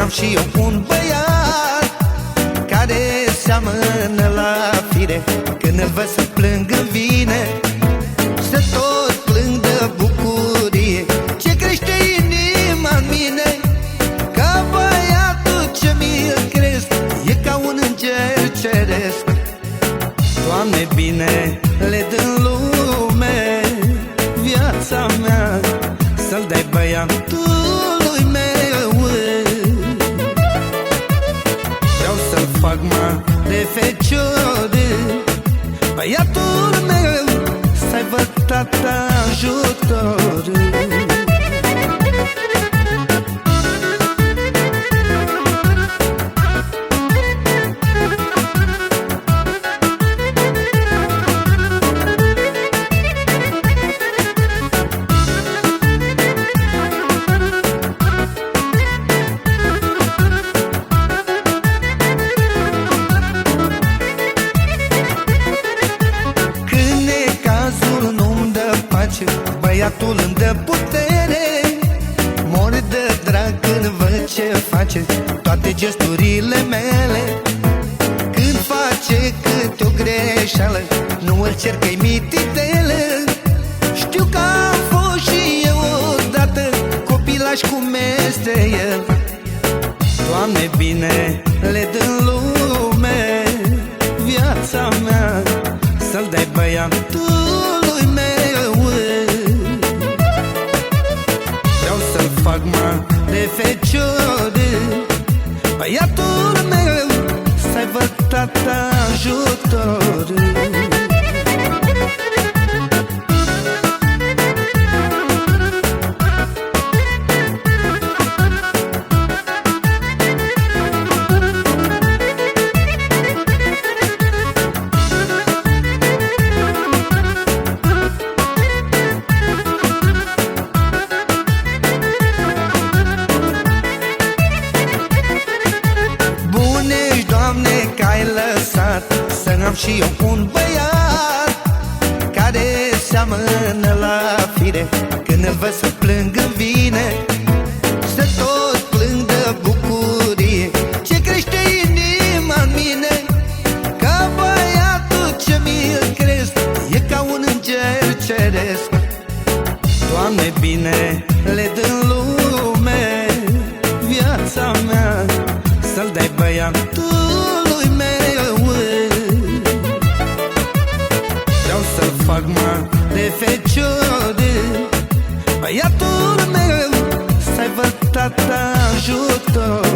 am și eu un băiat Care seamănă la fire. Când îl văd să plâng în vine Să tot plâng de bucurie. Ce crește inima în mine Ca băiatul ce mi-l cresc E ca un înger ceresc. Doamne, bine le dă lume Viața mea Să-l dai băiatului Vreau să-l fac de feciore Băiatul meu Să aibă tata ajutor Băiatul îmi dă putere. Mor de drag când văd ce face Toate gesturile mele. Când face câte o greșeală Nu îl cer că-i mititele. Știu că am fost și eu odată Copilaș cum este el. Doamne, bine le dă văd tata ajutorul. Să aibă tata ajutor am și eu un băiat Care seamănă la fire. Când îl văd să plâng în vine Să tot plâng de bucurie. Ce crește inima în mine Ca băiatul ce mi-l cresc E ca un înger ceresc. Doamne, bine le dă lume Viața mea Să-l dai băiatului fac de feciore Băiatul meu Să aibă tata ajutor